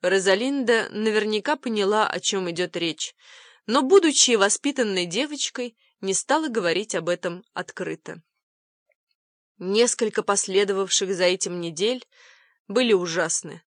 Розалинда наверняка поняла, о чем идет речь, но, будучи воспитанной девочкой, не стала говорить об этом открыто. Несколько последовавших за этим недель были ужасны.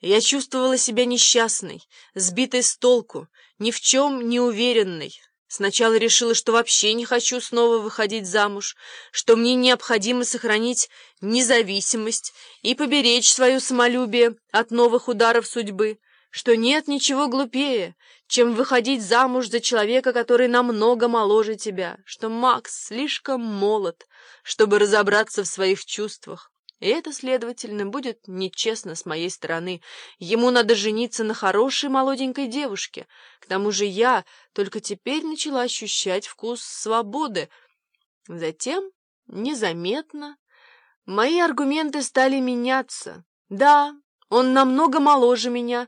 Я чувствовала себя несчастной, сбитой с толку, ни в чем не уверенной. Сначала решила, что вообще не хочу снова выходить замуж, что мне необходимо сохранить независимость и поберечь свое самолюбие от новых ударов судьбы, что нет ничего глупее, чем выходить замуж за человека, который намного моложе тебя, что Макс слишком молод, чтобы разобраться в своих чувствах. И это, следовательно, будет нечестно с моей стороны. Ему надо жениться на хорошей молоденькой девушке. К тому же я только теперь начала ощущать вкус свободы. Затем, незаметно, мои аргументы стали меняться. Да, он намного моложе меня,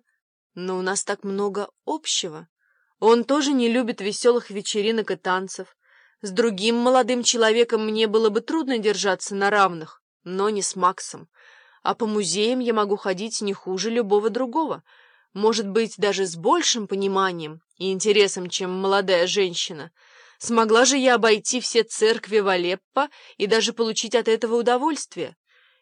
но у нас так много общего. Он тоже не любит веселых вечеринок и танцев. С другим молодым человеком мне было бы трудно держаться на равных, но не с Максом. А по музеям я могу ходить не хуже любого другого, может быть, даже с большим пониманием и интересом, чем молодая женщина. Смогла же я обойти все церкви в Алеппо и даже получить от этого удовольствие.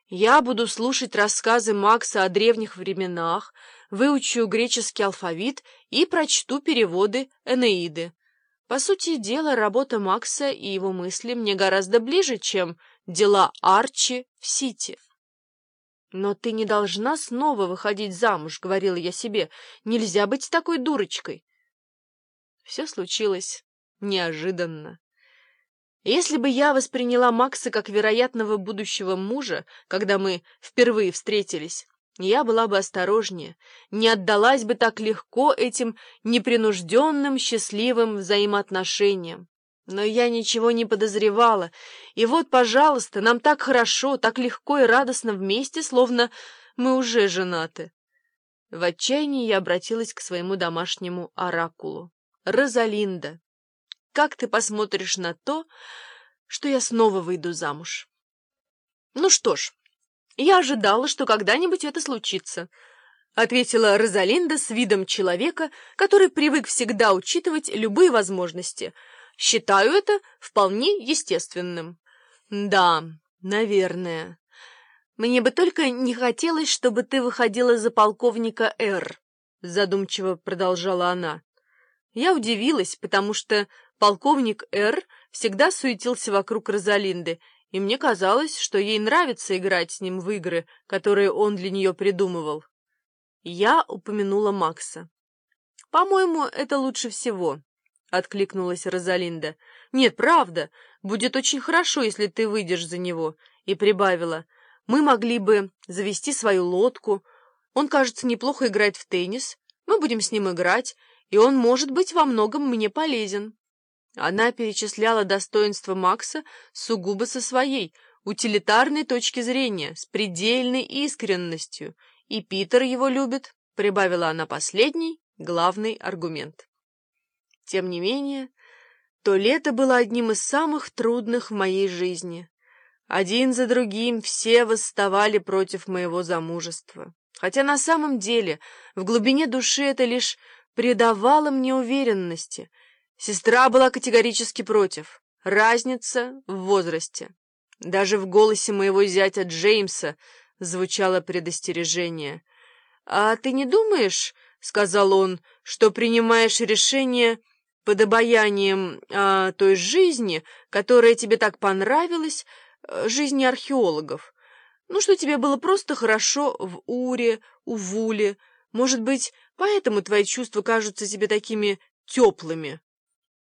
Я буду слушать рассказы Макса о древних временах, выучу греческий алфавит и прочту переводы Энеиды. По сути дела, работа Макса и его мысли мне гораздо ближе, чем дела Арчи в Сити. «Но ты не должна снова выходить замуж», — говорила я себе. «Нельзя быть такой дурочкой». Все случилось неожиданно. Если бы я восприняла Макса как вероятного будущего мужа, когда мы впервые встретились, я была бы осторожнее, не отдалась бы так легко этим непринужденным, счастливым взаимоотношениям. Но я ничего не подозревала, и вот, пожалуйста, нам так хорошо, так легко и радостно вместе, словно мы уже женаты. В отчаянии я обратилась к своему домашнему оракулу. «Розалинда, как ты посмотришь на то, что я снова выйду замуж?» «Ну что ж, «Я ожидала, что когда-нибудь это случится», — ответила Розалинда с видом человека, который привык всегда учитывать любые возможности. «Считаю это вполне естественным». «Да, наверное. Мне бы только не хотелось, чтобы ты выходила за полковника Р», — задумчиво продолжала она. Я удивилась, потому что полковник Р всегда суетился вокруг Розалинды и мне казалось, что ей нравится играть с ним в игры, которые он для нее придумывал. Я упомянула Макса. «По-моему, это лучше всего», — откликнулась Розалинда. «Нет, правда, будет очень хорошо, если ты выйдешь за него», — и прибавила. «Мы могли бы завести свою лодку. Он, кажется, неплохо играет в теннис. Мы будем с ним играть, и он может быть во многом мне полезен». Она перечисляла достоинства Макса сугубо со своей, утилитарной точки зрения, с предельной искренностью. И Питер его любит, прибавила она последний, главный аргумент. Тем не менее, то лето было одним из самых трудных в моей жизни. Один за другим все восставали против моего замужества. Хотя на самом деле в глубине души это лишь придавало мне уверенности — Сестра была категорически против. Разница в возрасте. Даже в голосе моего зятя Джеймса звучало предостережение. «А ты не думаешь, — сказал он, — что принимаешь решение под обаянием а, той жизни, которая тебе так понравилась, э, жизни археологов? Ну, что тебе было просто хорошо в Уре, у Вуле. Может быть, поэтому твои чувства кажутся тебе такими теплыми?»